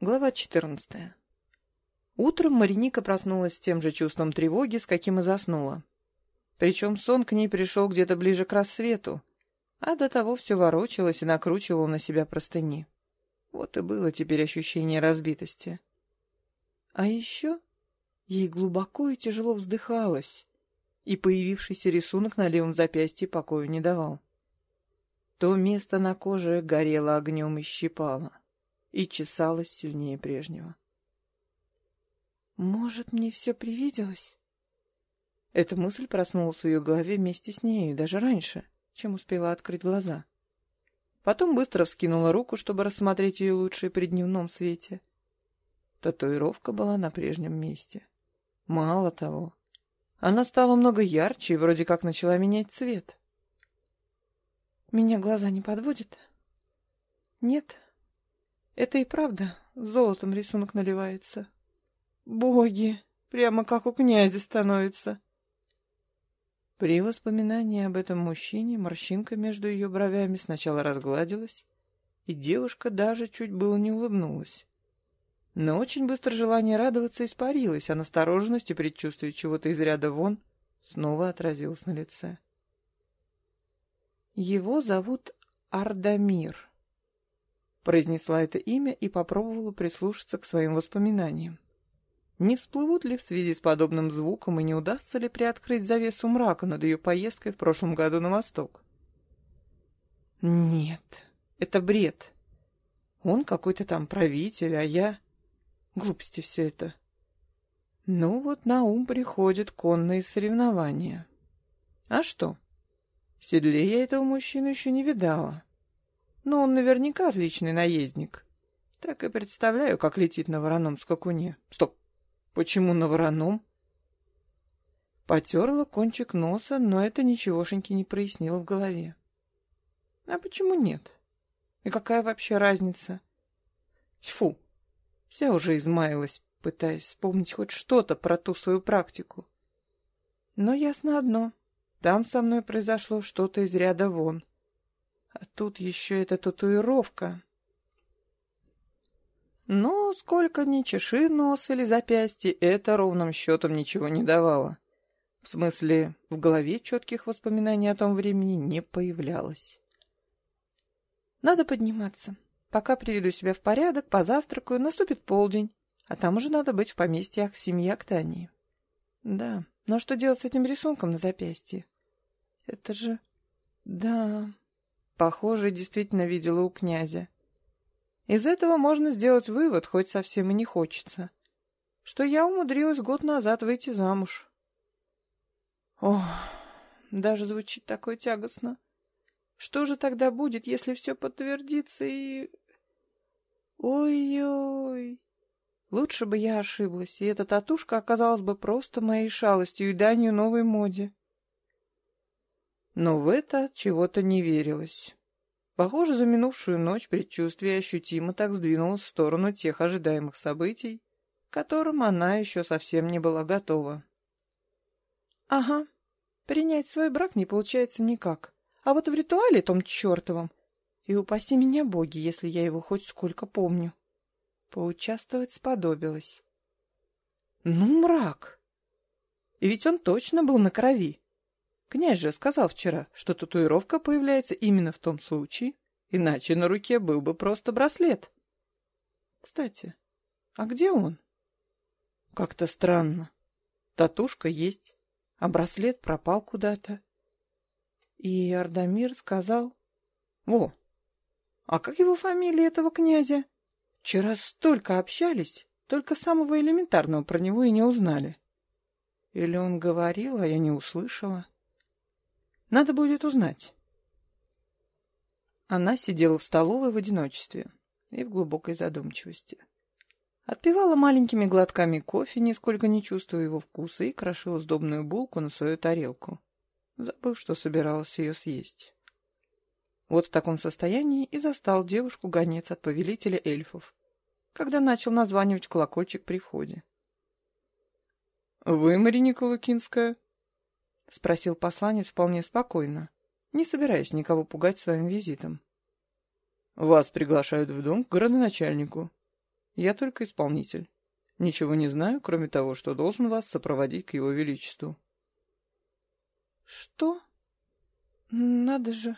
Глава 14. Утром Мариника проснулась с тем же чувством тревоги, с каким и заснула. Причем сон к ней пришел где-то ближе к рассвету, а до того все ворочалось и накручивало на себя простыни. Вот и было теперь ощущение разбитости. А еще ей глубоко и тяжело вздыхалось, и появившийся рисунок на левом запястье покою не давал. То место на коже горело огнем и щипало и чесалась сильнее прежнего. «Может, мне все привиделось?» Эта мысль проснулась в ее голове вместе с ней, даже раньше, чем успела открыть глаза. Потом быстро вскинула руку, чтобы рассмотреть ее лучше при дневном свете. Татуировка была на прежнем месте. Мало того, она стала много ярче и вроде как начала менять цвет. «Меня глаза не подводят?» «Нет?» Это и правда золотом рисунок наливается. Боги, прямо как у князя становится. При воспоминании об этом мужчине морщинка между ее бровями сначала разгладилась, и девушка даже чуть было не улыбнулась. Но очень быстро желание радоваться испарилось, а настороженность и предчувствие чего-то из ряда вон снова отразилось на лице. Его зовут Ардамир произнесла это имя и попробовала прислушаться к своим воспоминаниям. Не всплывут ли в связи с подобным звуком и не удастся ли приоткрыть завесу мрака над ее поездкой в прошлом году на восток? Нет, это бред. Он какой-то там правитель, а я... Глупости все это. Ну вот на ум приходят конные соревнования. А что? В седле я этого мужчину еще не видала. Но он наверняка отличный наездник. Так и представляю, как летит на вороном скакуне. Стоп, почему на вороном? Потерла кончик носа, но это ничегошеньки не прояснило в голове. А почему нет? И какая вообще разница? Тьфу, вся уже измаялась, пытаясь вспомнить хоть что-то про ту свою практику. Но ясно одно, там со мной произошло что-то из ряда вон. А тут еще эта татуировка. Но сколько ни чеши нос или запястье, это ровным счетом ничего не давало. В смысле, в голове четких воспоминаний о том времени не появлялось. Надо подниматься. Пока приведу себя в порядок, позавтракаю, наступит полдень, а там уже надо быть в поместьях семьи Актании. Да, но что делать с этим рисунком на запястье? Это же... Да, Похоже, действительно видела у князя. Из этого можно сделать вывод, хоть совсем и не хочется, что я умудрилась год назад выйти замуж. Ох, даже звучит такое тягостно. Что же тогда будет, если все подтвердится и... Ой-ой... Лучше бы я ошиблась, и эта татушка оказалась бы просто моей шалостью и данью новой моде. Но в это чего-то не верилось. Похоже, за минувшую ночь предчувствие ощутимо так сдвинулось в сторону тех ожидаемых событий, к которым она еще совсем не была готова. Ага, принять свой брак не получается никак. А вот в ритуале том чертовом, и упаси меня боги, если я его хоть сколько помню, поучаствовать сподобилась. Ну, мрак! И ведь он точно был на крови. Князь же сказал вчера, что татуировка появляется именно в том случае, иначе на руке был бы просто браслет. Кстати, а где он? Как-то странно. Татушка есть, а браслет пропал куда-то. И Ардамир сказал... Во! А как его фамилия этого князя? Вчера столько общались, только самого элементарного про него и не узнали. Или он говорил, а я не услышала? Надо будет узнать. Она сидела в столовой в одиночестве и в глубокой задумчивости. Отпивала маленькими глотками кофе, нисколько не чувствуя его вкуса, и крошила сдобную булку на свою тарелку, забыв, что собиралась ее съесть. Вот в таком состоянии и застал девушку гонец от повелителя эльфов, когда начал названивать колокольчик при входе. — Вы, Мария Лукинская? — спросил посланец вполне спокойно, не собираясь никого пугать своим визитом. — Вас приглашают в дом к городоначальнику. Я только исполнитель. Ничего не знаю, кроме того, что должен вас сопроводить к его величеству». «Что? Надо же.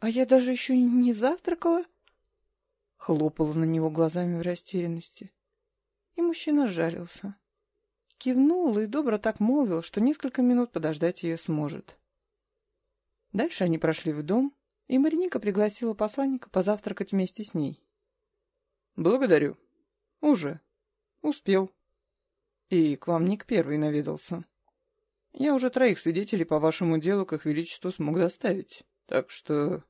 А я даже еще не завтракала?» Хлопала на него глазами в растерянности. И мужчина жарился. Кивнул и добро так молвил, что несколько минут подождать ее сможет. Дальше они прошли в дом, и Мариника пригласила посланника позавтракать вместе с ней. «Благодарю. Уже. Успел. И к вам Ник первый наведался. Я уже троих свидетелей по вашему делу к их величеству смог доставить, так что...»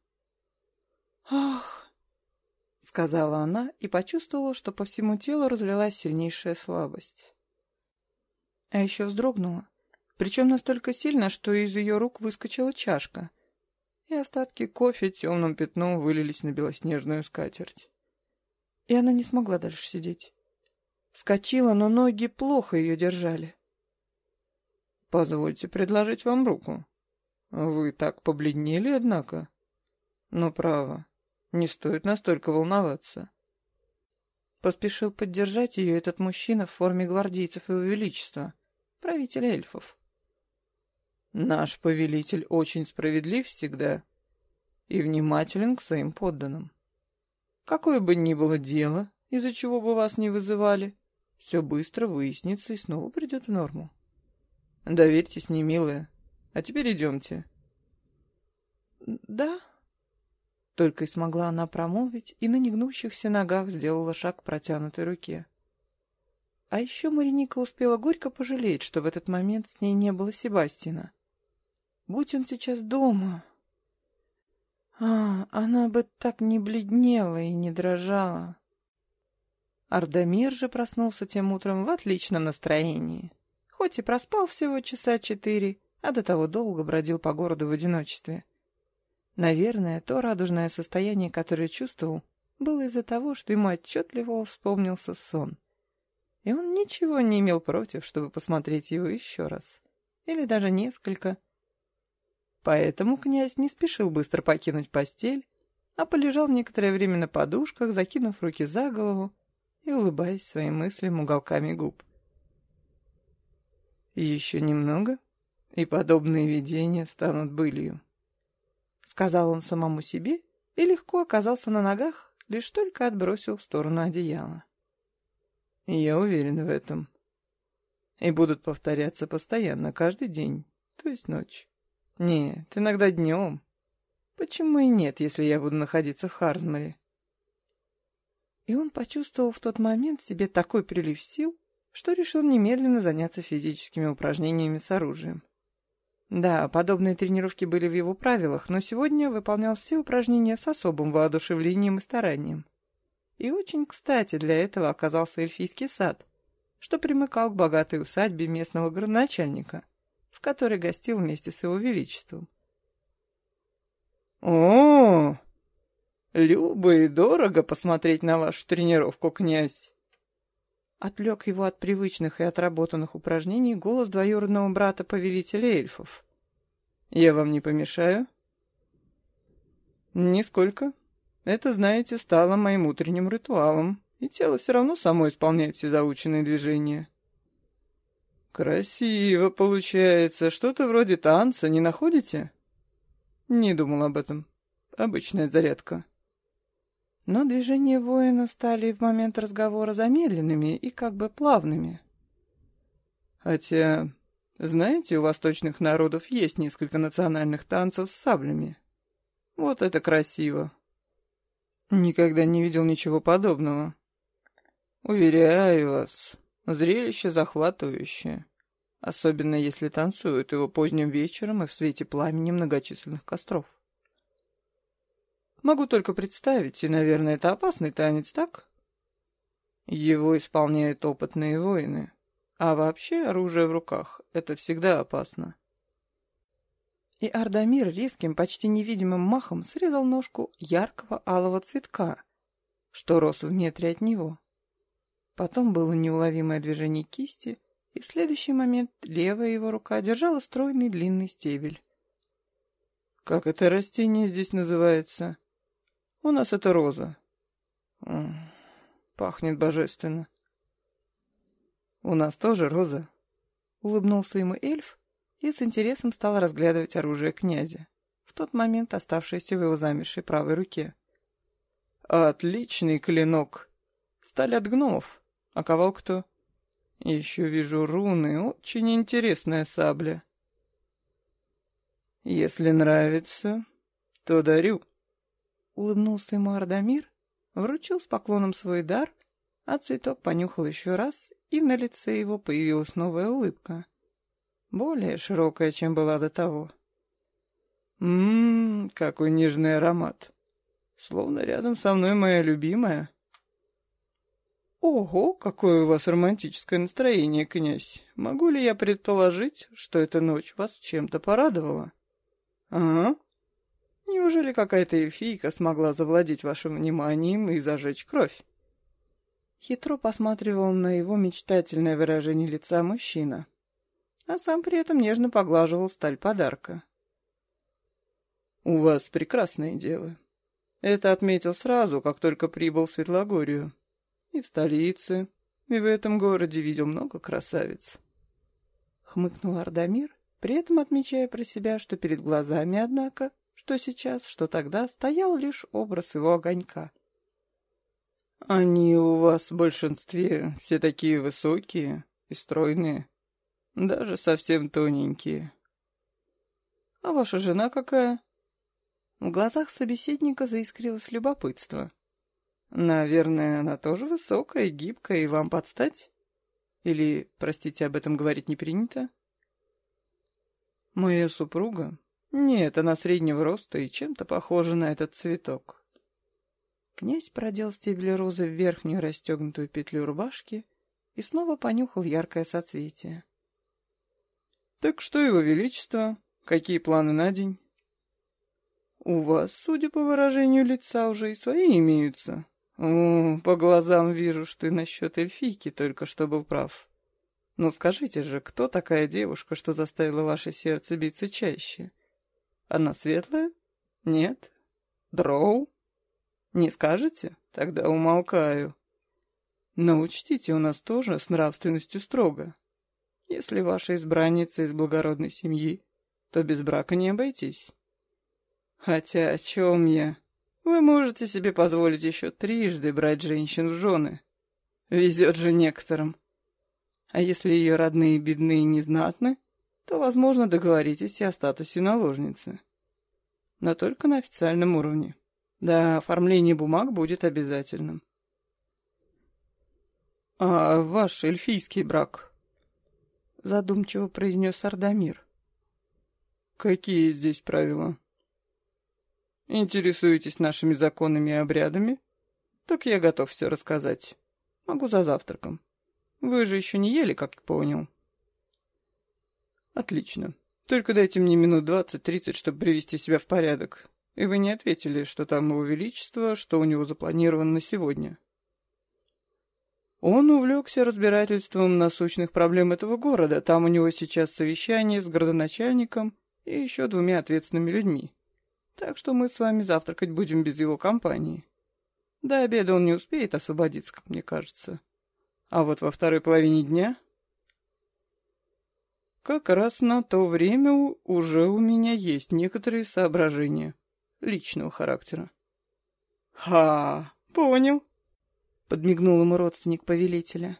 «Ах!» — сказала она и почувствовала, что по всему телу разлилась сильнейшая слабость. А еще вздрогнула, причем настолько сильно, что из ее рук выскочила чашка, и остатки кофе темным пятном вылились на белоснежную скатерть. И она не смогла дальше сидеть. Вскочила, но ноги плохо ее держали. «Позвольте предложить вам руку. Вы так побледнели, однако. Но право, не стоит настолько волноваться». Поспешил поддержать ее этот мужчина в форме гвардейцев его величества, правителя эльфов. Наш повелитель очень справедлив всегда и внимателен к своим подданным. Какое бы ни было дело, из-за чего бы вас не вызывали, все быстро выяснится и снова придет в норму. Доверьтесь мне, милая. А теперь идемте. Да, только и смогла она промолвить, и на негнущихся ногах сделала шаг к протянутой руке. А еще Мариника успела горько пожалеть, что в этот момент с ней не было Себастина. Будь он сейчас дома... А, она бы так не бледнела и не дрожала. Ардамир же проснулся тем утром в отличном настроении. Хоть и проспал всего часа четыре, а до того долго бродил по городу в одиночестве. Наверное, то радужное состояние, которое чувствовал, было из-за того, что ему отчетливо вспомнился сон. И он ничего не имел против, чтобы посмотреть его еще раз. Или даже несколько, Поэтому князь не спешил быстро покинуть постель, а полежал некоторое время на подушках, закинув руки за голову и улыбаясь своим мыслям уголками губ. «Еще немного, и подобные видения станут былью», — сказал он самому себе и легко оказался на ногах, лишь только отбросил в сторону одеяла. «Я уверен в этом. И будут повторяться постоянно, каждый день, то есть ночь. Нет, иногда днем. Почему и нет, если я буду находиться в Харзмаре? И он почувствовал в тот момент в себе такой прилив сил, что решил немедленно заняться физическими упражнениями с оружием. Да, подобные тренировки были в его правилах, но сегодня выполнял все упражнения с особым воодушевлением и старанием. И очень кстати для этого оказался эльфийский сад, что примыкал к богатой усадьбе местного градоначальника — в которой гостил вместе с его величеством. «О, любо и дорого посмотреть на вашу тренировку, князь!» Отвлек его от привычных и отработанных упражнений голос двоюродного брата повелителя эльфов. «Я вам не помешаю?» «Нисколько. Это, знаете, стало моим утренним ритуалом, и тело все равно само исполняет все заученные движения». «Красиво получается. Что-то вроде танца, не находите?» «Не думал об этом. Обычная зарядка». Но движения воина стали в момент разговора замедленными и как бы плавными. «Хотя, знаете, у восточных народов есть несколько национальных танцев с саблями. Вот это красиво. Никогда не видел ничего подобного. Уверяю вас, Зрелище захватывающее, особенно если танцуют его поздним вечером и в свете пламени многочисленных костров. Могу только представить, и, наверное, это опасный танец, так? Его исполняют опытные воины, а вообще оружие в руках — это всегда опасно. И Ардамир резким, почти невидимым махом срезал ножку яркого алого цветка, что рос в метре от него. Потом было неуловимое движение кисти, и в следующий момент левая его рука держала стройный длинный стебель. «Как это растение здесь называется?» «У нас это роза». Пахнет божественно. У нас тоже роза. Улыбнулся ему эльф и с интересом стал разглядывать оружие князя, в тот момент оставшееся в его замершей правой руке. Отличный клинок. Сталь от гномов. А ковал кто? Еще вижу руны. Очень интересная сабля. Если нравится, то дарю. Улыбнулся ему Ардамир, вручил с поклоном свой дар, а цветок понюхал еще раз, и на лице его появилась новая улыбка. Более широкая, чем была до того. Ммм, какой нежный аромат. Словно рядом со мной моя любимая. Ого, какое у вас романтическое настроение, князь. Могу ли я предположить, что эта ночь вас чем-то порадовала? Ага. Неужели какая-то эльфийка смогла завладеть вашим вниманием и зажечь кровь? Хитро посматривал на его мечтательное выражение лица мужчина, а сам при этом нежно поглаживал сталь подарка. «У вас прекрасные девы. Это отметил сразу, как только прибыл в Светлогорию. И в столице, и в этом городе видел много красавиц». Хмыкнул Ардамир, при этом отмечая про себя, что перед глазами, однако, что сейчас, что тогда, стоял лишь образ его огонька — они у вас в большинстве все такие высокие и стройные, даже совсем тоненькие. А ваша жена какая? В глазах собеседника заискрилось любопытство. Наверное, она тоже высокая, гибкая и вам подстать? Или, простите, об этом говорить не принято? Моя супруга? Нет, она среднего роста и чем-то похожа на этот цветок. Князь продел стебли розы в верхнюю расстегнутую петлю рубашки и снова понюхал яркое соцветие. «Так что, его величество, какие планы на день?» «У вас, судя по выражению лица, уже и свои имеются. О, по глазам вижу, что и насчет эльфийки только что был прав. Но скажите же, кто такая девушка, что заставила ваше сердце биться чаще? Она светлая? Нет? Дроу?» Не скажете? Тогда умолкаю. Но учтите, у нас тоже с нравственностью строго. Если ваша избранница из благородной семьи, то без брака не обойтись. Хотя о чем я? Вы можете себе позволить еще трижды брать женщин в жены. Везет же некоторым. А если ее родные бедные незнатны, то, возможно, договоритесь и о статусе наложницы. Но только на официальном уровне. Да, оформление бумаг будет обязательным. «А ваш эльфийский брак?» Задумчиво произнес Ардамир. «Какие здесь правила?» «Интересуетесь нашими законами и обрядами? Так я готов все рассказать. Могу за завтраком. Вы же еще не ели, как я понял». «Отлично. Только дайте мне минут двадцать-тридцать, чтобы привести себя в порядок. И вы не ответили, что там его величество, что у него запланировано на сегодня. Он увлекся разбирательством насущных проблем этого города. Там у него сейчас совещание с городоначальником и еще двумя ответственными людьми. Так что мы с вами завтракать будем без его компании. До обеда он не успеет освободиться, как мне кажется. А вот во второй половине дня... Как раз на то время уже у меня есть некоторые соображения личного характера. «Ха, понял», — подмигнул ему родственник повелителя.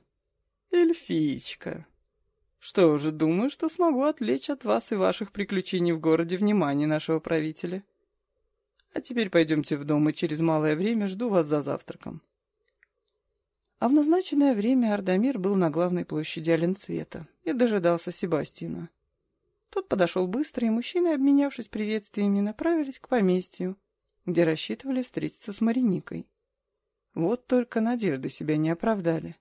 «Эльфичка. Что же, думаю, что смогу отвлечь от вас и ваших приключений в городе внимание нашего правителя. А теперь пойдемте в дом, и через малое время жду вас за завтраком». А в назначенное время Ардамир был на главной площади Оленцвета и дожидался Себастина. Тот подошел быстро, и мужчины, обменявшись приветствиями, направились к поместью, где рассчитывали встретиться с Мариникой. Вот только надежды себя не оправдали.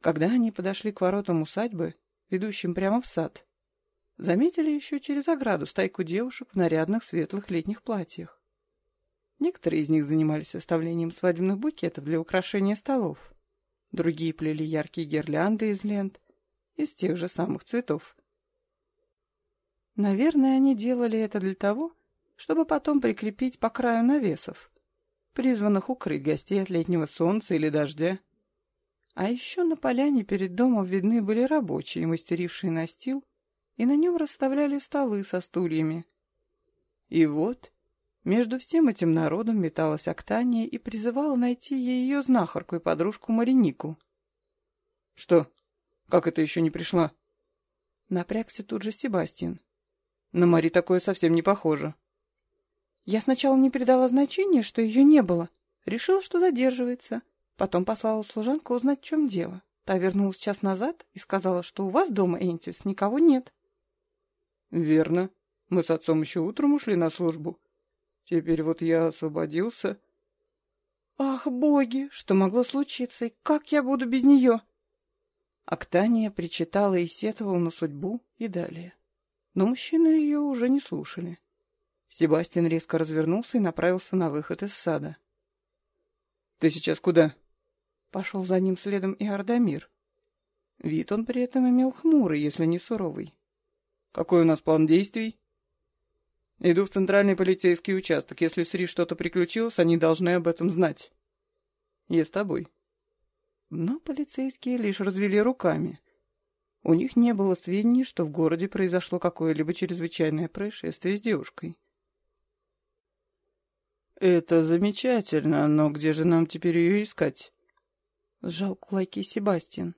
Когда они подошли к воротам усадьбы, ведущим прямо в сад, заметили еще через ограду стайку девушек в нарядных светлых летних платьях. Некоторые из них занимались составлением свадебных букетов для украшения столов. Другие плели яркие гирлянды из лент из тех же самых цветов. Наверное, они делали это для того, чтобы потом прикрепить по краю навесов. Призванных укрыть гостей от летнего солнца или дождя. А еще на поляне перед домом видны были рабочие, мастерившие настил, и на нем расставляли столы со стульями. И вот между всем этим народом металась Октания и призывала найти ей ее знахарку и подружку Маринику. «Что? Как это еще не пришла?» Напрягся тут же Себастьян. На Мари такое совсем не похоже. Я сначала не придала значения, что ее не было. Решила, что задерживается. Потом послала служанку узнать, в чем дело. Та вернулась час назад и сказала, что у вас дома, Энтис, никого нет. Верно. Мы с отцом еще утром ушли на службу. Теперь вот я освободился. Ах, боги, что могло случиться, и как я буду без нее? Актания причитала и сетовала на судьбу и далее. Но мужчины ее уже не слушали. Себастьян резко развернулся и направился на выход из сада. «Ты сейчас куда?» Пошел за ним следом и Ардамир. Вид он при этом имел хмурый, если не суровый. «Какой у нас план действий?» «Иду в центральный полицейский участок. Если с Ри что-то приключилось, они должны об этом знать. Я с тобой». Но полицейские лишь развели руками. У них не было сведений, что в городе произошло какое-либо чрезвычайное происшествие с девушкой. «Это замечательно, но где же нам теперь ее искать?» Сжал кулаки Себастьян.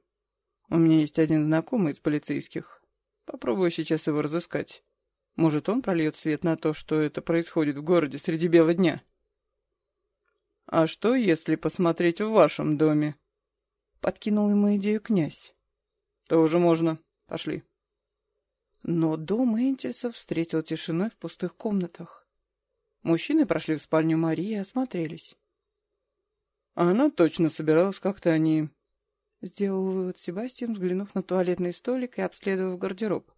«У меня есть один знакомый из полицейских. Попробую сейчас его разыскать. Может, он прольет свет на то, что это происходит в городе среди бела дня?» «А что, если посмотреть в вашем доме?» Подкинул ему идею князь. «Тоже можно. Пошли». Но дом Энтельса встретил тишиной в пустых комнатах. Мужчины прошли в спальню Марии и осмотрелись. она точно собиралась как-то они... Сделал вывод Себастьян, взглянув на туалетный столик и обследовав гардероб.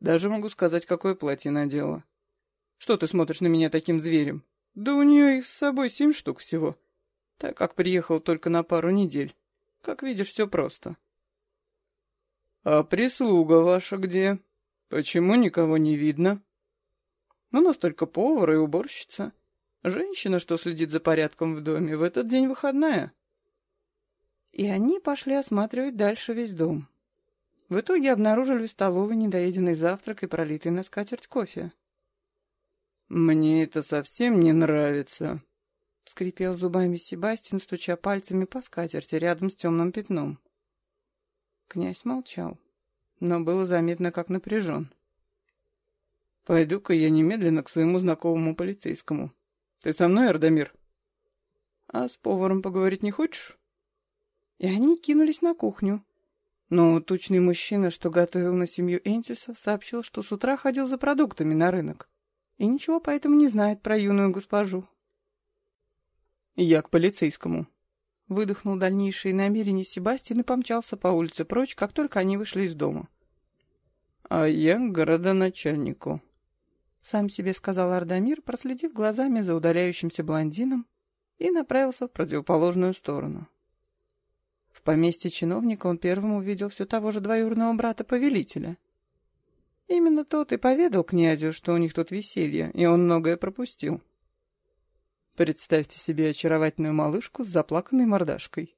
Даже могу сказать, какое платье надела. Что ты смотришь на меня таким зверем? Да у нее их с собой семь штук всего. Так как приехал только на пару недель. Как видишь, все просто. А прислуга ваша где? Почему никого не видно? У нас только повар и уборщица. Женщина, что следит за порядком в доме, в этот день выходная. И они пошли осматривать дальше весь дом. В итоге обнаружили в столовой недоеденный завтрак и пролитый на скатерть кофе. «Мне это совсем не нравится», — скрипел зубами Себастьян, стуча пальцами по скатерти рядом с темным пятном. Князь молчал, но было заметно, как напряжен. Пойду-ка я немедленно к своему знакомому полицейскому. Ты со мной, Ардамир? А с поваром поговорить не хочешь? И они кинулись на кухню. Но тучный мужчина, что готовил на семью Энтиса, сообщил, что с утра ходил за продуктами на рынок. И ничего поэтому не знает про юную госпожу. Я к полицейскому. Выдохнул дальнейшие намерения Себастьян и помчался по улице прочь, как только они вышли из дома. А я к городоначальнику. Сам себе сказал Ардамир, проследив глазами за удаляющимся блондином, и направился в противоположную сторону. В поместье чиновника он первым увидел все того же двоюродного брата-повелителя. Именно тот и поведал князю, что у них тут веселье, и он многое пропустил. Представьте себе очаровательную малышку с заплаканной мордашкой.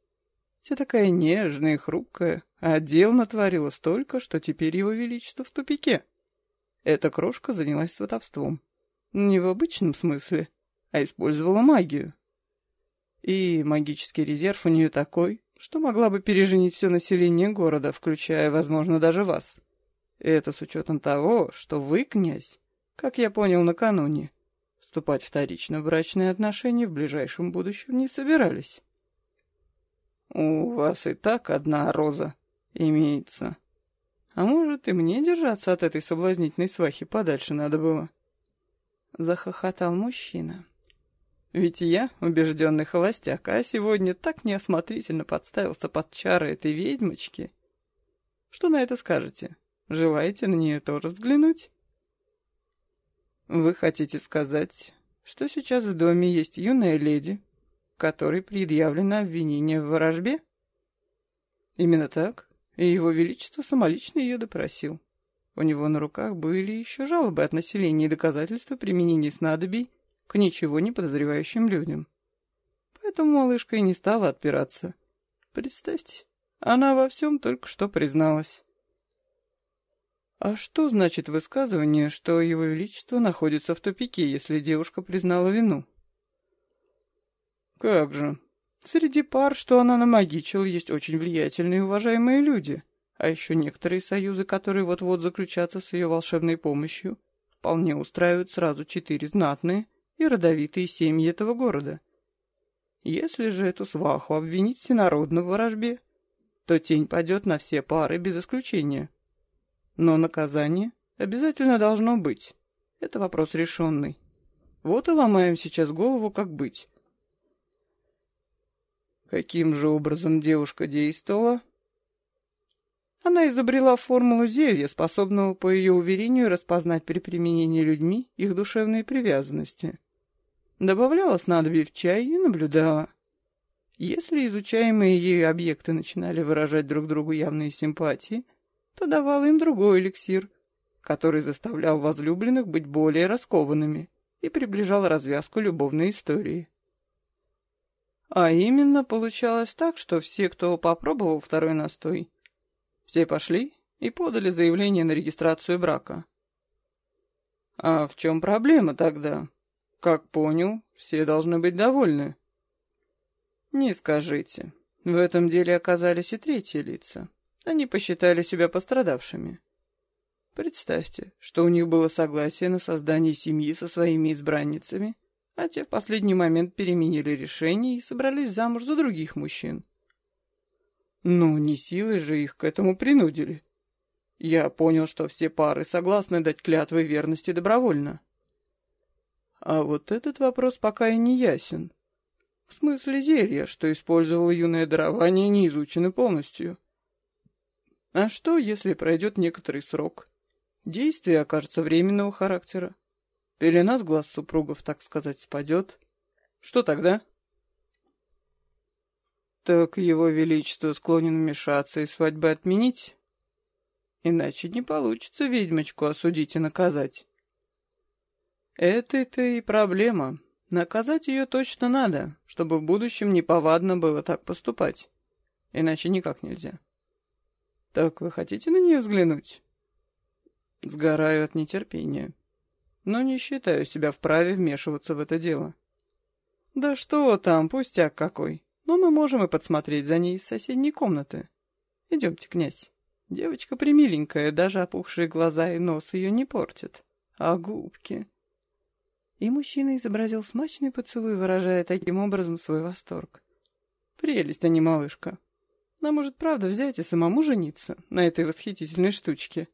Вся такая нежная и хрупкая, а дел натворила столько, что теперь его величество в тупике. Эта крошка занялась сватовством. Не в обычном смысле, а использовала магию. И магический резерв у нее такой, что могла бы переженить все население города, включая, возможно, даже вас. Это с учетом того, что вы, князь, как я понял накануне, вступать вторично в брачные отношения в ближайшем будущем не собирались. У вас и так одна роза имеется. А может, и мне держаться от этой соблазнительной свахи подальше надо было? Захохотал мужчина. Ведь я, убежденный холостяк, а сегодня так неосмотрительно подставился под чары этой ведьмочки. Что на это скажете? Желаете на нее тоже взглянуть? Вы хотите сказать, что сейчас в доме есть юная леди, которой предъявлено обвинение в ворожбе? Именно так? И его величество самолично ее допросил. У него на руках были еще жалобы от населения и доказательства применения снадобий к ничего не подозревающим людям. Поэтому малышка и не стала отпираться. Представьте, она во всем только что призналась. А что значит высказывание, что его величество находится в тупике, если девушка признала вину? Как же. Среди пар, что она намагичила, есть очень влиятельные и уважаемые люди, а еще некоторые союзы, которые вот-вот заключатся с ее волшебной помощью, вполне устраивают сразу четыре знатные и родовитые семьи этого города. Если же эту сваху обвинить всенародно в ворожбе, то тень падет на все пары без исключения. Но наказание обязательно должно быть. Это вопрос решенный. Вот и ломаем сейчас голову, как быть. Каким же образом девушка действовала? Она изобрела формулу зелья, способного, по ее уверению, распознать при применении людьми их душевные привязанности. Добавляла снадобье в чай и наблюдала. Если изучаемые ею объекты начинали выражать друг другу явные симпатии, то давала им другой эликсир, который заставлял возлюбленных быть более раскованными и приближал развязку любовной истории. А именно получалось так, что все, кто попробовал второй настой, все пошли и подали заявление на регистрацию брака. А в чем проблема тогда? Как понял, все должны быть довольны. Не скажите. В этом деле оказались и третьи лица. Они посчитали себя пострадавшими. Представьте, что у них было согласие на создание семьи со своими избранницами, а те в последний момент переменили решение и собрались замуж за других мужчин. Ну, не силой же их к этому принудили. Я понял, что все пары согласны дать клятвы верности добровольно. А вот этот вопрос пока и не ясен. В смысле зелья, что использовало юное дарование, не изучены полностью. А что, если пройдет некоторый срок? Действие окажется временного характера. Пелена с глаз супругов, так сказать, спадет. Что тогда? Так его величество склонен вмешаться и свадьбы отменить? Иначе не получится ведьмочку осудить и наказать. Это-то и проблема. Наказать ее точно надо, чтобы в будущем неповадно было так поступать. Иначе никак нельзя. Так вы хотите на нее взглянуть? Сгораю от нетерпения. Но не считаю себя вправе вмешиваться в это дело. Да что там, пустяк какой. Но мы можем и подсмотреть за ней из соседней комнаты. Идемте, князь. Девочка примиленькая, даже опухшие глаза и нос ее не портят. А губки... И мужчина изобразил смачный поцелуй, выражая таким образом свой восторг. Прелесть, а не малышка. Нам может правда взять и самому жениться на этой восхитительной штучке.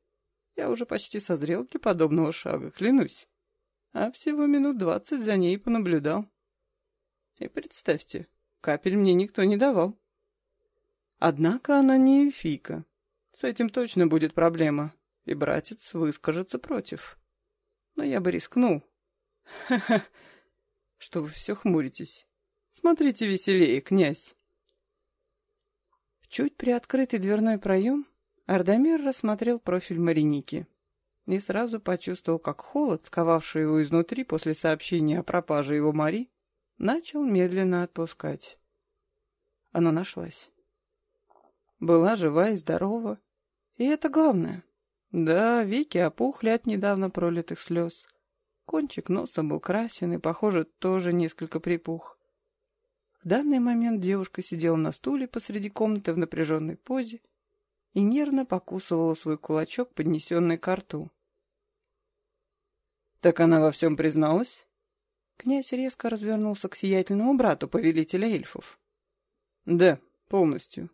Я уже почти созрел для подобного шага, клянусь. А всего минут двадцать за ней понаблюдал. И представьте, Капель мне никто не давал. Однако она не эльфийка. С этим точно будет проблема, и братец выскажется против. Но я бы рискнул. Ха-ха. Что вы все хмуритесь? Смотрите веселее, князь. Чуть приоткрытый дверной проем Ардамир рассмотрел профиль Мариники и сразу почувствовал, как холод, сковавший его изнутри после сообщения о пропаже его Мари, начал медленно отпускать. Она нашлась. Была жива и здорова. И это главное. Да, веки опухли от недавно пролитых слез. Кончик носа был красен и, похоже, тоже несколько припух. В данный момент девушка сидела на стуле посреди комнаты в напряженной позе и нервно покусывала свой кулачок, поднесенный к рту. «Так она во всем призналась?» Князь резко развернулся к сиятельному брату повелителя эльфов. Да, полностью.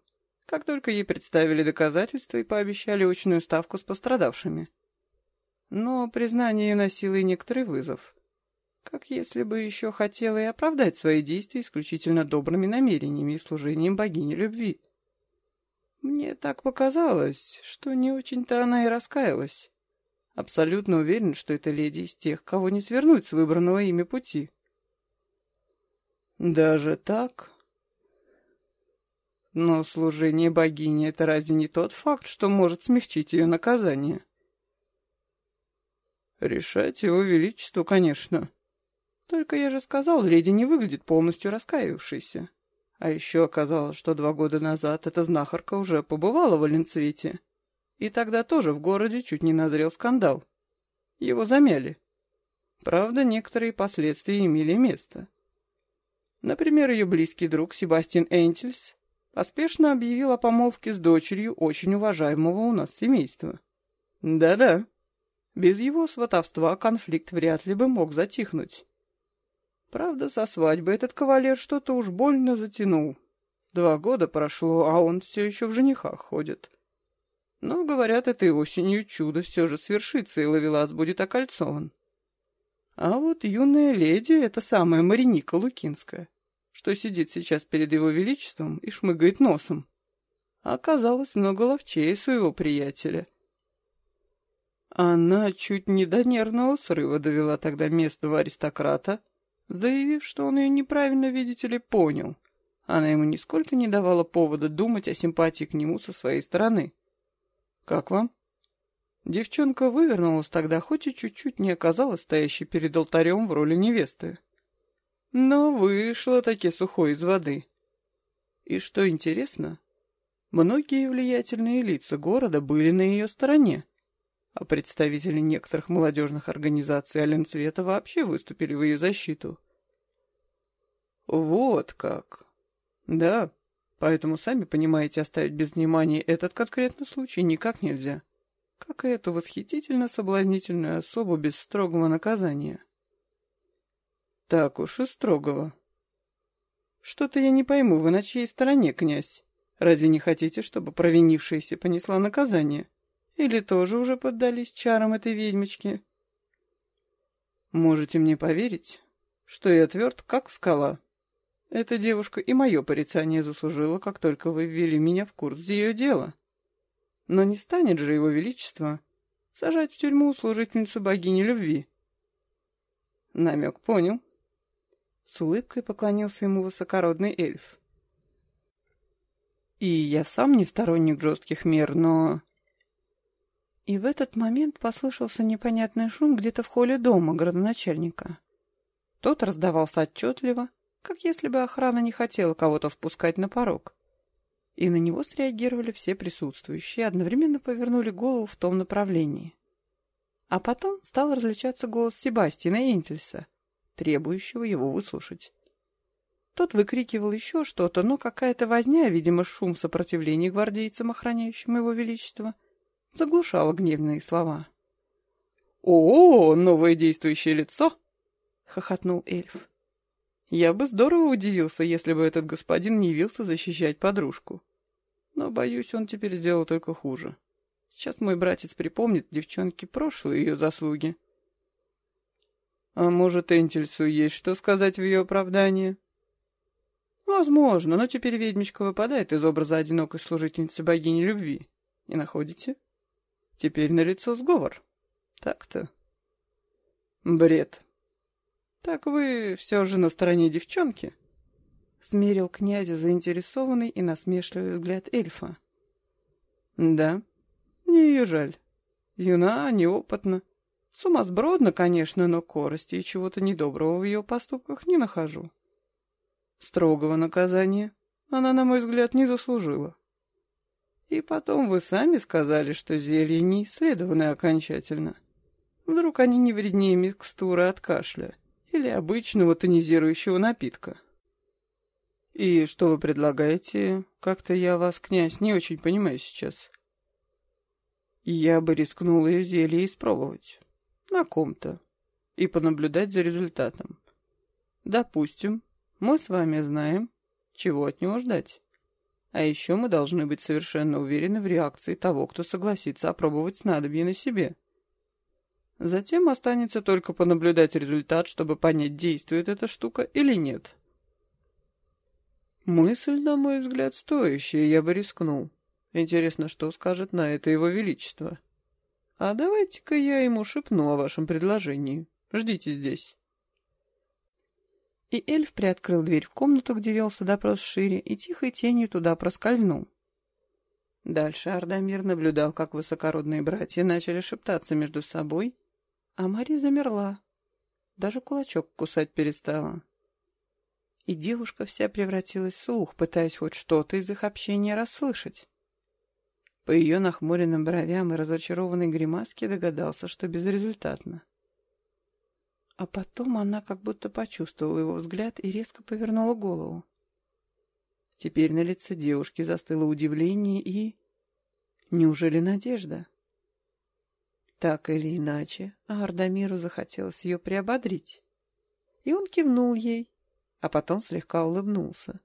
Как только ей представили доказательства и пообещали очную ставку с пострадавшими. Но признание носило и некоторый вызов. Как если бы еще хотела и оправдать свои действия исключительно добрыми намерениями и служением богини любви. Мне так показалось, что не очень-то она и раскаялась. Абсолютно уверен, что это леди из тех, кого не свернуть с выбранного ими пути. Даже так? Но служение богини — это разве не тот факт, что может смягчить ее наказание? Решать его величеству, конечно. Только я же сказал, леди не выглядит полностью раскаивавшейся. А еще оказалось, что два года назад эта знахарка уже побывала в Оленцвете. И тогда тоже в городе чуть не назрел скандал. Его замяли. Правда, некоторые последствия имели место. Например, ее близкий друг Себастьян Энтельс поспешно объявил о помолвке с дочерью очень уважаемого у нас семейства. Да-да, без его сватовства конфликт вряд ли бы мог затихнуть. Правда, со свадьбы этот кавалер что-то уж больно затянул. Два года прошло, а он все еще в женихах ходит. Но, говорят, этой осенью чудо все же свершится, и Лавелас будет окольцован. А вот юная леди, эта самая Мариника Лукинская, что сидит сейчас перед его величеством и шмыгает носом, оказалась много ловчее своего приятеля. Она чуть не до нервного срыва довела тогда местного аристократа, заявив, что он ее неправильно, видите ли, понял. Она ему нисколько не давала повода думать о симпатии к нему со своей стороны. «Как вам?» Девчонка вывернулась тогда, хоть и чуть-чуть не оказалась стоящей перед алтарем в роли невесты. Но вышла таки сухой из воды. И что интересно, многие влиятельные лица города были на ее стороне, а представители некоторых молодежных организаций Аленцвета вообще выступили в ее защиту. Вот как. Да, поэтому, сами понимаете, оставить без внимания этот конкретный случай никак нельзя как и эту восхитительно соблазнительную особу без строгого наказания. Так уж и строгого. Что-то я не пойму, вы на чьей стороне, князь? Разве не хотите, чтобы провинившаяся понесла наказание? Или тоже уже поддались чарам этой ведьмочки? Можете мне поверить, что я тверд, как скала. Эта девушка и мое порицание заслужила, как только вы ввели меня в курс ее дела. Но не станет же его величество сажать в тюрьму служительницу богини любви. Намек понял. С улыбкой поклонился ему высокородный эльф. И я сам не сторонник жестких мер, но... И в этот момент послышался непонятный шум где-то в холле дома градоначальника. Тот раздавался отчетливо, как если бы охрана не хотела кого-то впускать на порог и на него среагировали все присутствующие, одновременно повернули голову в том направлении. А потом стал различаться голос Себастьяна Энтельса, требующего его выслушать. Тот выкрикивал еще что-то, но какая-то возня, видимо, шум сопротивления гвардейцам, охраняющим его величество, заглушала гневные слова. «О, новое действующее лицо!» — хохотнул эльф. Я бы здорово удивился, если бы этот господин не явился защищать подружку. Но, боюсь, он теперь сделал только хуже. Сейчас мой братец припомнит девчонке прошлые ее заслуги. А может, Энтельсу есть что сказать в ее оправдание? Возможно, но теперь ведьмичка выпадает из образа одинокой служительницы богини любви. Не находите? Теперь налицо сговор. Так-то. Бред. «Так вы все же на стороне девчонки?» Смерил князя заинтересованный и насмешливый взгляд эльфа. «Да, мне ее жаль. Юна, неопытна. Сумасбродна, конечно, но корости и чего-то недоброго в ее поступках не нахожу. Строгого наказания она, на мой взгляд, не заслужила. И потом вы сами сказали, что зелья не исследованы окончательно. Вдруг они не вреднее микстуры от кашля или обычного тонизирующего напитка. И что вы предлагаете? Как-то я вас, князь, не очень понимаю сейчас. Я бы рискнул ее зелье испробовать. На ком-то. И понаблюдать за результатом. Допустим, мы с вами знаем, чего от него ждать. А еще мы должны быть совершенно уверены в реакции того, кто согласится опробовать снадобье на себе. Затем останется только понаблюдать результат, чтобы понять, действует эта штука или нет. Мысль, на мой взгляд, стоящая, я бы рискнул. Интересно, что скажет на это его величество. А давайте-ка я ему шепну о вашем предложении. Ждите здесь. И эльф приоткрыл дверь в комнату, где велся допрос шире, и тихой тенью туда проскользнул. Дальше Ардамир наблюдал, как высокородные братья начали шептаться между собой, а Мари замерла, даже кулачок кусать перестала. И девушка вся превратилась в слух, пытаясь хоть что-то из их общения расслышать. По ее нахмуренным бровям и разочарованной гримаске догадался, что безрезультатно. А потом она как будто почувствовала его взгляд и резко повернула голову. Теперь на лице девушки застыло удивление и... Неужели надежда? Так или иначе, Ардамиру захотелось ее приободрить. И он кивнул ей, а потом слегка улыбнулся.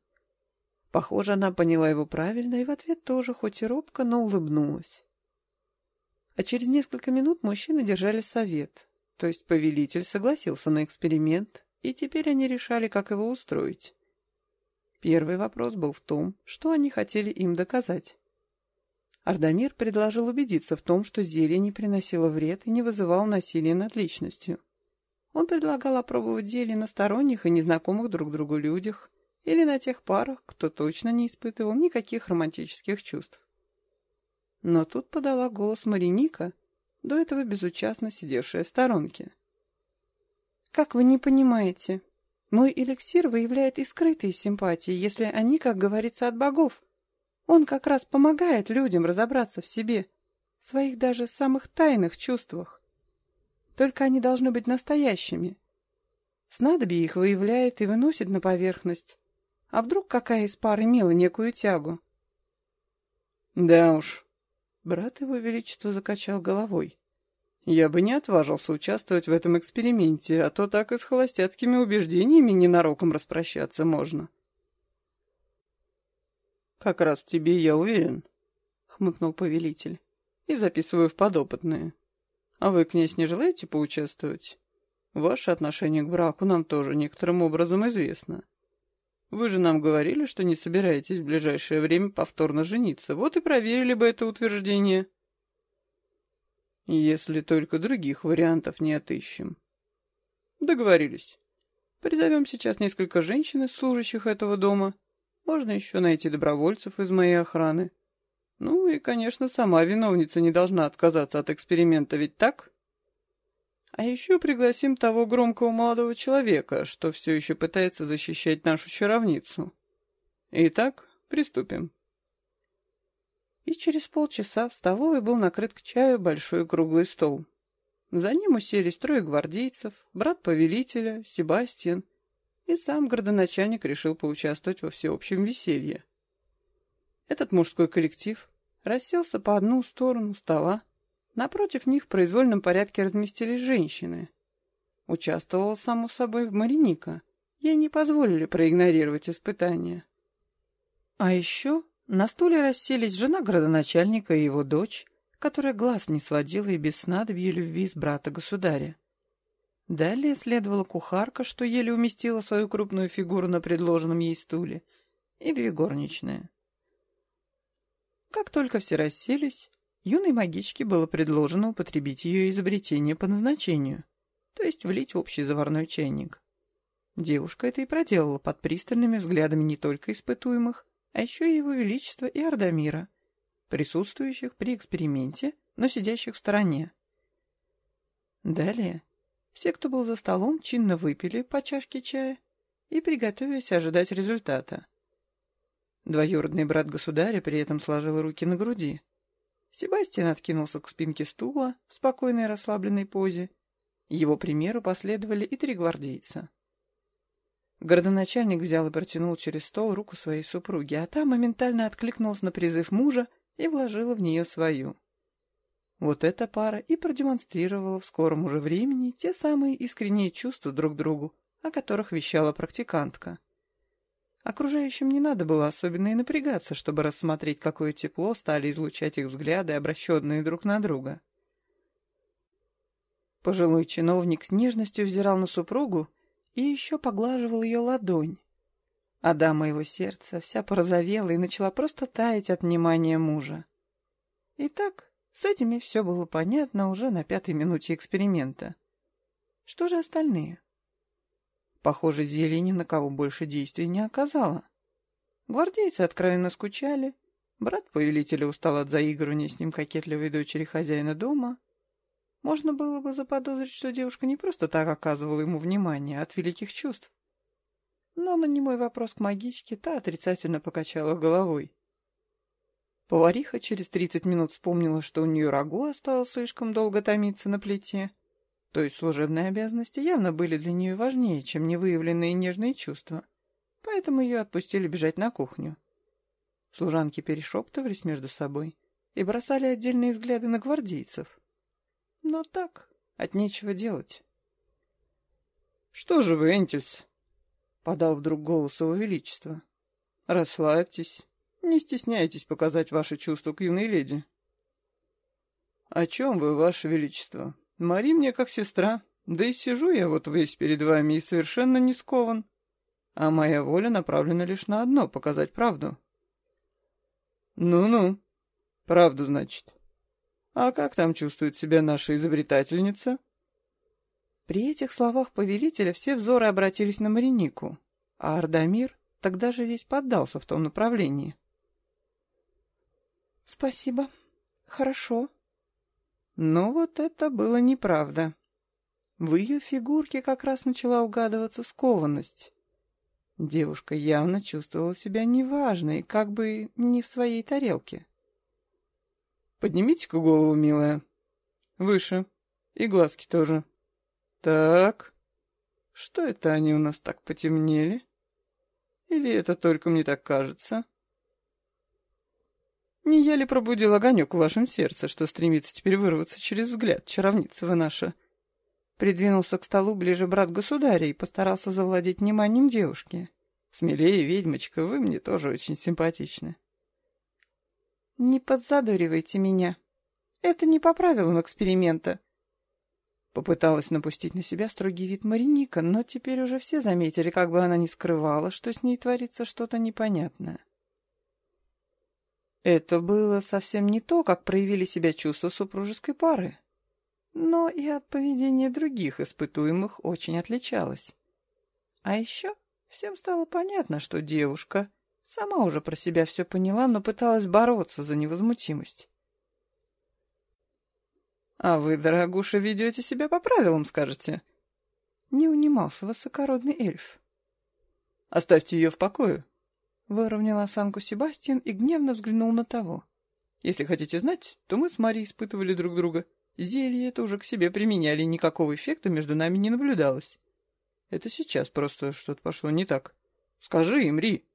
Похоже, она поняла его правильно и в ответ тоже, хоть и робко, но улыбнулась. А через несколько минут мужчины держали совет, то есть повелитель согласился на эксперимент, и теперь они решали, как его устроить. Первый вопрос был в том, что они хотели им доказать. Ардамир предложил убедиться в том, что зелье не приносило вред и не вызывало насилия над личностью. Он предлагал опробовать зелье на сторонних и незнакомых друг другу людях или на тех парах, кто точно не испытывал никаких романтических чувств. Но тут подала голос Мариника, до этого безучастно сидевшая в сторонке. «Как вы не понимаете, мой эликсир выявляет и скрытые симпатии, если они, как говорится, от богов. Он как раз помогает людям разобраться в себе, в своих даже самых тайных чувствах. Только они должны быть настоящими. Снадобье их выявляет и выносит на поверхность. А вдруг какая из пар имела некую тягу? Да уж. Брат его величества закачал головой. Я бы не отважился участвовать в этом эксперименте, а то так и с холостяцкими убеждениями ненароком распрощаться можно. Как раз тебе я уверен, хмыкнул повелитель, и записываю в подопытные. А вы, князь, не желаете поучаствовать? Ваше отношение к браку нам тоже некоторым образом известно. Вы же нам говорили, что не собираетесь в ближайшее время повторно жениться. Вот и проверили бы это утверждение. Если только других вариантов не отыщем. Договорились. Призовем сейчас несколько женщин из служащих этого дома. Можно еще найти добровольцев из моей охраны. Ну и, конечно, сама виновница не должна отказаться от эксперимента, ведь так? А еще пригласим того громкого молодого человека, что все еще пытается защищать нашу чаровницу. Итак, приступим. И через полчаса в столовой был накрыт к чаю большой круглый стол. За ним уселись трое гвардейцев, брат повелителя, Себастьян, и сам городоначальник решил поучаствовать во всеобщем веселье. Этот мужской коллектив расселся по одну сторону стола. Напротив них в произвольном порядке разместились женщины. Участвовала, само собой, в Мариника. Ей не позволили проигнорировать испытания. А еще на стуле расселись жена градоначальника и его дочь, которая глаз не сводила и без снадобья любви с брата-государя. Далее следовала кухарка, что еле уместила свою крупную фигуру на предложенном ей стуле, и две горничные. Как только все расселись, юной магичке было предложено употребить ее изобретение по назначению, то есть влить в общий заварной чайник. Девушка это и проделала под пристальными взглядами не только испытуемых, а еще и его величества и Ардамира, присутствующих при эксперименте, но сидящих в стороне. Далее все, кто был за столом, чинно выпили по чашке чая и приготовились ожидать результата. Двоюродный брат государя при этом сложил руки на груди. Себастьян откинулся к спинке стула в спокойной расслабленной позе. Его примеру последовали и три гвардейца. Городоначальник взял и протянул через стол руку своей супруги, а та моментально откликнулась на призыв мужа и вложила в нее свою. Вот эта пара и продемонстрировала в скором уже времени те самые искренние чувства друг другу, о которых вещала практикантка. Окружающим не надо было особенно и напрягаться, чтобы рассмотреть, какое тепло стали излучать их взгляды, обращенные друг на друга. Пожилой чиновник с нежностью взирал на супругу и еще поглаживал ее ладонь. А дама его сердца вся порозовела и начала просто таять от внимания мужа. Итак, с этими все было понятно уже на пятой минуте эксперимента. Что же остальные? Похоже, зелье ни на кого больше действия не оказало. Гвардейцы откровенно скучали, брат повелителя устал от заигрывания с ним кокетливой дочери хозяина дома. можно было бы заподозрить, что девушка не просто так оказывала ему внимание, от великих чувств. Но на немой вопрос к магичке та отрицательно покачала головой. Повариха через тридцать минут вспомнила, что у нее рагу осталось слишком долго томиться на плите. То есть служебные обязанности явно были для нее важнее, чем невыявленные нежные чувства. Поэтому ее отпустили бежать на кухню. Служанки перешептывались между собой и бросали отдельные взгляды на гвардейцев. Но так, от нечего делать. «Что же вы, Энтельс?» — подал вдруг голос его величества. «Расслабьтесь, не стесняйтесь показать ваши чувства к юной леди». «О чем вы, ваше величество? Мари мне как сестра, да и сижу я вот весь перед вами и совершенно не скован. А моя воля направлена лишь на одно — показать правду». «Ну-ну, правду, значит. А как там чувствует себя наша изобретательница?» При этих словах повелителя все взоры обратились на Маринику, а Ардамир тогда же весь поддался в том направлении. «Спасибо. Хорошо». Но вот это было неправда. В ее фигурке как раз начала угадываться скованность. Девушка явно чувствовала себя неважной, как бы не в своей тарелке. «Поднимите-ка голову, милая. Выше. И глазки тоже. Так. Что это они у нас так потемнели? Или это только мне так кажется?» Не ли пробудил огонек в вашем сердце, что стремится теперь вырваться через взгляд, чаровница вы наша?» Придвинулся к столу ближе брат государя и постарался завладеть вниманием девушки. «Смелее, ведьмочка, вы мне тоже очень симпатичны». «Не подзадоривайте меня. Это не по правилам эксперимента». Попыталась напустить на себя строгий вид Мариника, но теперь уже все заметили, как бы она ни скрывала, что с ней творится что-то непонятное. Это было совсем не то, как проявили себя чувства супружеской пары. Но и от поведения других испытуемых очень отличалось. А еще всем стало понятно, что девушка сама уже про себя все поняла, но пыталась бороться за невозмутимость. «А вы, дорогуша, ведете себя по правилам, скажете?» Не унимался высокородный эльф. «Оставьте ее в покое. Выровнял осанку Себастьян и гневно взглянул на того. «Если хотите знать, то мы с Марией испытывали друг друга. Зелье это уже к себе применяли, никакого эффекта между нами не наблюдалось. Это сейчас просто что-то пошло не так. Скажи им, Ри!»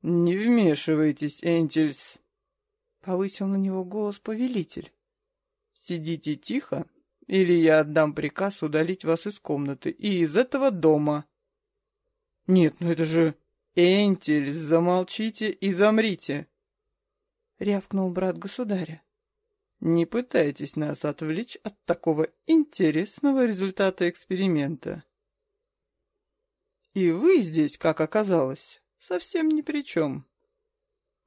«Не вмешивайтесь, Энтельс!» — повысил на него голос повелитель. «Сидите тихо, или я отдам приказ удалить вас из комнаты и из этого дома». «Нет, ну это же...» «Энтель, замолчите и замрите!» — рявкнул брат государя. «Не пытайтесь нас отвлечь от такого интересного результата эксперимента. И вы здесь, как оказалось, совсем ни при чем.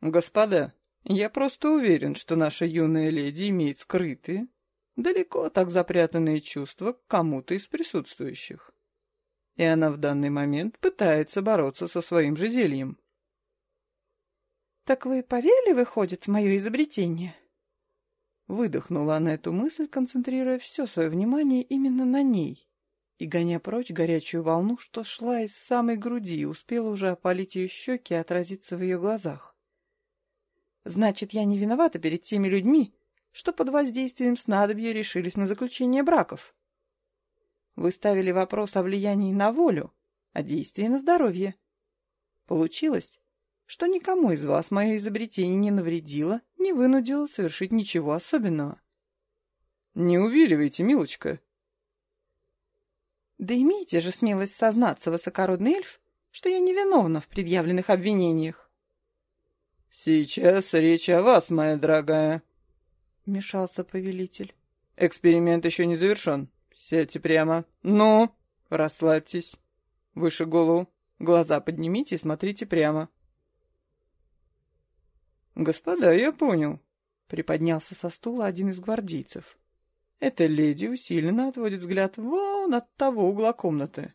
Господа, я просто уверен, что наша юная леди имеет скрытые, далеко так запрятанные чувства к кому-то из присутствующих и она в данный момент пытается бороться со своим же зельем. «Так вы поверили, выходит, в мое изобретение?» Выдохнула она эту мысль, концентрируя все свое внимание именно на ней и гоня прочь горячую волну, что шла из самой груди и успела уже опалить ее щеки и отразиться в ее глазах. «Значит, я не виновата перед теми людьми, что под воздействием снадобья решились на заключение браков?» Вы ставили вопрос о влиянии на волю, о действии на здоровье. Получилось, что никому из вас мое изобретение не навредило, не вынудило совершить ничего особенного. Не увиливайте, милочка. Да имейте же смелость сознаться, высокородный эльф, что я невиновна в предъявленных обвинениях. Сейчас речь о вас, моя дорогая, — вмешался повелитель. Эксперимент еще не завершен. Сядьте прямо. Ну, расслабьтесь. Выше голову. Глаза поднимите и смотрите прямо. Господа, я понял. Приподнялся со стула один из гвардейцев. Эта леди усиленно отводит взгляд вон от того угла комнаты.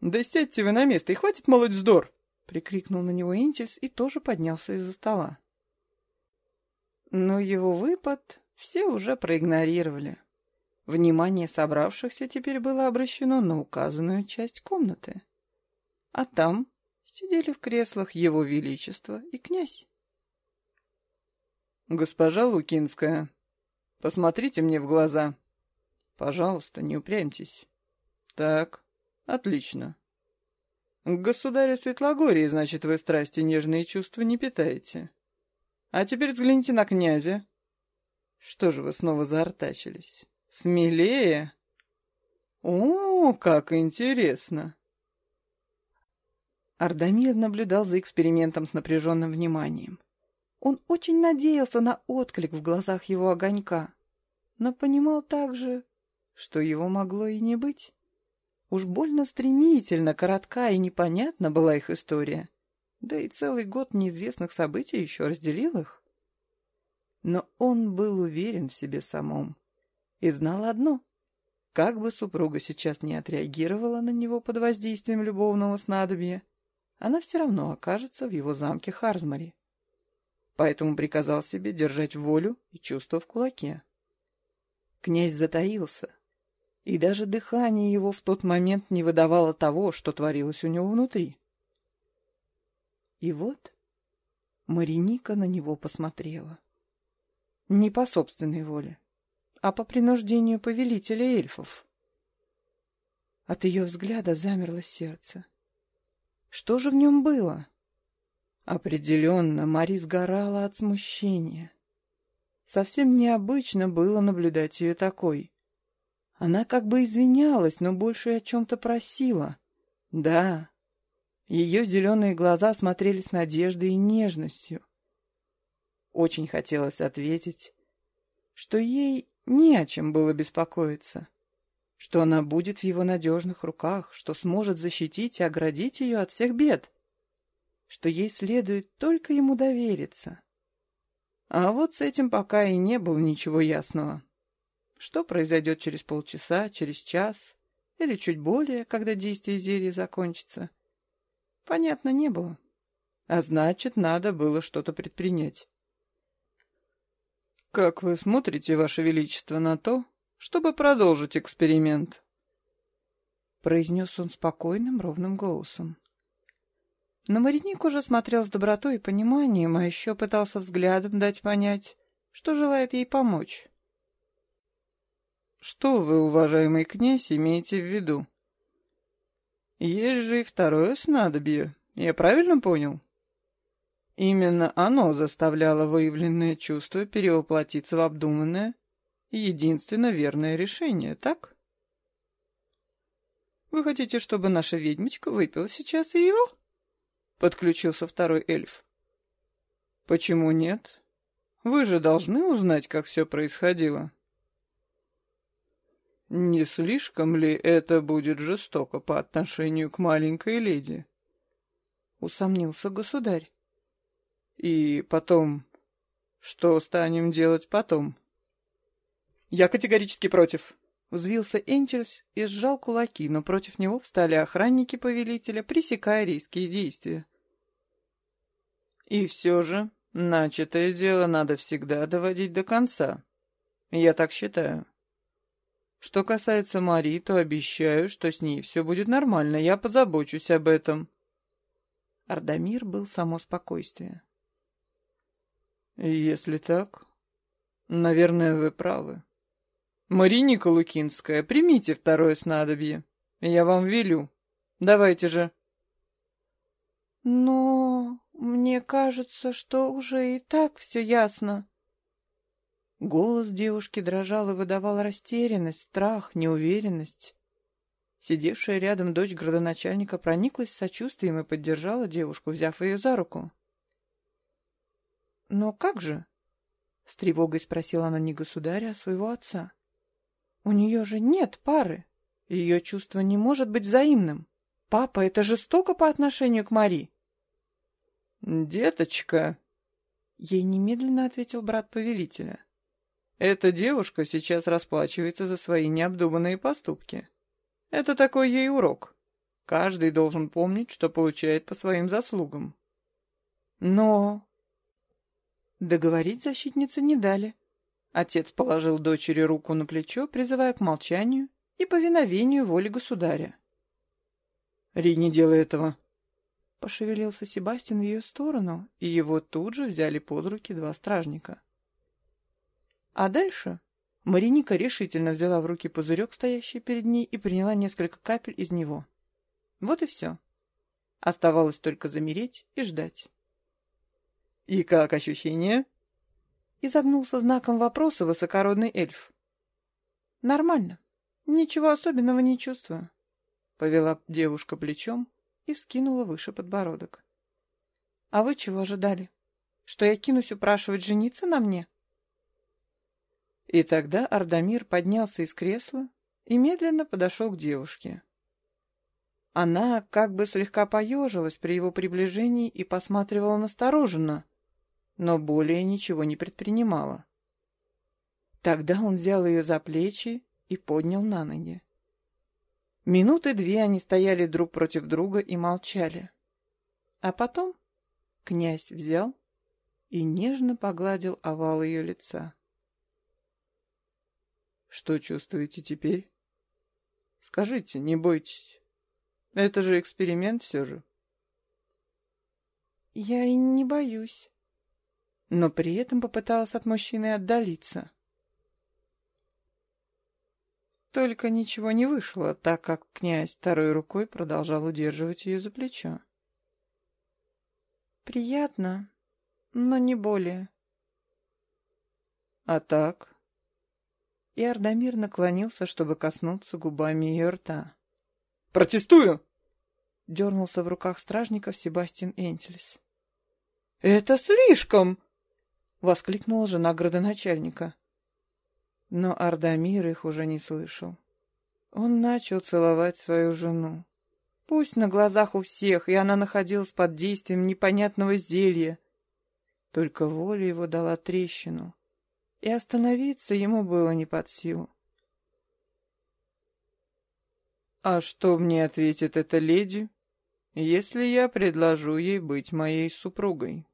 «Да сядьте вы на место и хватит молоть вздор!» — прикрикнул на него Интельс и тоже поднялся из-за стола. Но его выпад все уже проигнорировали. Внимание собравшихся теперь было обращено на указанную часть комнаты. А там сидели в креслах его величество и князь. «Госпожа Лукинская, посмотрите мне в глаза. Пожалуйста, не упрямьтесь. Так, отлично. К государю Светлогории, значит, вы страсти нежные чувства не питаете. А теперь взгляните на князя. Что же вы снова заортачились? Смелее? О, как интересно! Ардамир наблюдал за экспериментом с напряженным вниманием. Он очень надеялся на отклик в глазах его огонька, но понимал также, что его могло и не быть. Уж больно стремительно, коротка и непонятна была их история. Да и целый год неизвестных событий еще разделил их. Но он был уверен в себе самом и знал одно. Как бы супруга сейчас не отреагировала на него под воздействием любовного снадобья, она все равно окажется в его замке Харзмари. Поэтому приказал себе держать волю и чувство в кулаке. Князь затаился, и даже дыхание его в тот момент не выдавало того, что творилось у него внутри. И вот Мариника на него посмотрела. Не по собственной воле, а по принуждению повелителя эльфов. От ее взгляда замерло сердце. Что же в нем было? Определенно, Мари сгорала от смущения. Совсем необычно было наблюдать ее такой. Она как бы извинялась, но больше о чем-то просила. Да, ее зеленые глаза смотрели с надеждой и нежностью. Очень хотелось ответить, что ей не о чем было беспокоиться что она будет в его надежных руках, что сможет защитить и оградить ее от всех бед, что ей следует только ему довериться. А вот с этим пока и не было ничего ясного. Что произойдет через полчаса, через час или чуть более, когда действие зелья закончится, понятно не было. А значит, надо было что-то предпринять. «Как вы смотрите, Ваше Величество, на то, чтобы продолжить эксперимент», — произнес он спокойным, ровным голосом. Но Мариник уже смотрел с добротой и пониманием, а еще пытался взглядом дать понять, что желает ей помочь. «Что вы, уважаемый князь, имеете в виду? Есть же и второе снадобье, я правильно понял?» Именно оно заставляло выявленное чувство перевоплотиться в обдуманное единственно верное решение, так? Вы хотите, чтобы наша ведьмочка выпила сейчас и его? Подключился второй эльф. Почему нет? Вы же должны узнать, как все происходило. Не слишком ли это будет жестоко по отношению к маленькой леди? Усомнился государь. И потом, что станем делать потом? «Я категорически против!» Взвился Энтельс и сжал кулаки, но против него встали охранники повелителя, пресекая риски действия. «И все же, начатое дело надо всегда доводить до конца. Я так считаю. Что касается Мари, то обещаю, что с ней все будет нормально, я позабочусь об этом». Ардамир был само спокойствие. «Если так, наверное, вы правы», «Мариника Лукинская, примите второе снадобье. Я вам велю. Давайте же». «Но мне кажется, что уже и так все ясно». Голос девушки дрожал и выдавал растерянность, страх, неуверенность. Сидевшая рядом дочь градоначальника прониклась сочувствием и поддержала девушку, взяв ее за руку. «Но как же?» — с тревогой спросила она не государя, а своего отца. У нее же нет пары. Ее чувство не может быть взаимным. Папа, это жестоко по отношению к Мари. «Деточка», — ей немедленно ответил брат повелителя, — «эта девушка сейчас расплачивается за свои необдуманные поступки. Это такой ей урок. Каждый должен помнить, что получает по своим заслугам». «Но...» Договорить защитницы не дали. Отец положил дочери руку на плечо, призывая к молчанию и повиновению воли государя. «Ри, не делай этого!» Пошевелился Себастьян в ее сторону, и его тут же взяли под руки два стражника. А дальше Мариника решительно взяла в руки пузырек, стоящий перед ней, и приняла несколько капель из него. Вот и все. Оставалось только замереть и ждать. «И как ощущение?» Изогнулся знаком вопроса высокородный эльф. «Нормально. Ничего особенного не чувствую», — повела девушка плечом и вскинула выше подбородок. «А вы чего ожидали? Что я кинусь упрашивать жениться на мне?» И тогда Ардамир поднялся из кресла и медленно подошел к девушке. Она как бы слегка поежилась при его приближении и посматривала настороженно, но более ничего не предпринимала. Тогда он взял ее за плечи и поднял на ноги. Минуты две они стояли друг против друга и молчали. А потом князь взял и нежно погладил овал ее лица. Что чувствуете теперь? Скажите, не бойтесь. Это же эксперимент все же. Я и не боюсь. Но при этом попыталась от мужчины отдалиться. Только ничего не вышло, так как князь второй рукой продолжал удерживать ее за плечо. Приятно, но не более. А так? и Ардамир наклонился, чтобы коснуться губами ее рта. «Протестую!» — дернулся в руках стражников Себастьян Энтельс. «Это слишком!» — воскликнула жена градоначальника. Но Ардамир их уже не слышал. Он начал целовать свою жену. Пусть на глазах у всех, и она находилась под действием непонятного зелья. Только воля его дала трещину и остановиться ему было не под силу. «А что мне ответит эта леди, если я предложу ей быть моей супругой?»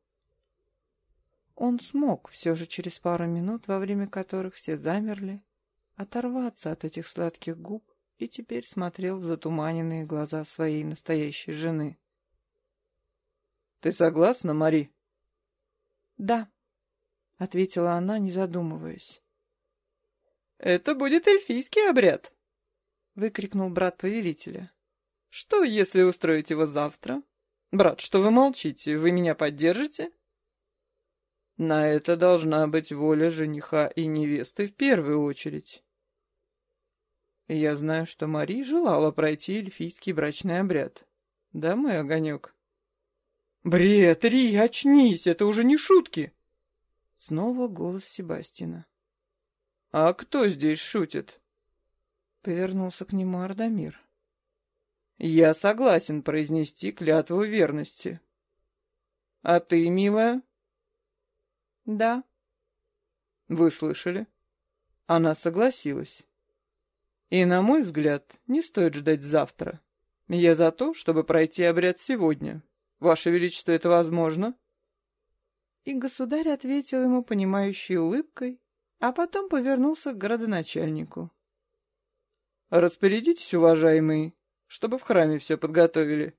Он смог все же через пару минут, во время которых все замерли, оторваться от этих сладких губ и теперь смотрел в затуманенные глаза своей настоящей жены. «Ты согласна, Мари?» «Да», — ответила она, не задумываясь. «Это будет эльфийский обряд!» — выкрикнул брат повелителя. «Что, если устроить его завтра? Брат, что вы молчите? Вы меня поддержите?» «На это должна быть воля жениха и невесты в первую очередь». Я знаю, что Мари желала пройти эльфийский брачный обряд. Да, мой огонек? «Бред, Ри, очнись, это уже не шутки!» Снова голос Себастина. «А кто здесь шутит?» Повернулся к нему Ардамир. «Я согласен произнести клятву верности. А ты, милая?» «Да». «Вы слышали?» Она согласилась. И, на мой взгляд, не стоит ждать завтра. Я за то, чтобы пройти обряд сегодня. Ваше Величество, это возможно?» И государь ответил ему понимающей улыбкой, а потом повернулся к градоначальнику. «Распорядитесь, уважаемый, чтобы в храме все подготовили.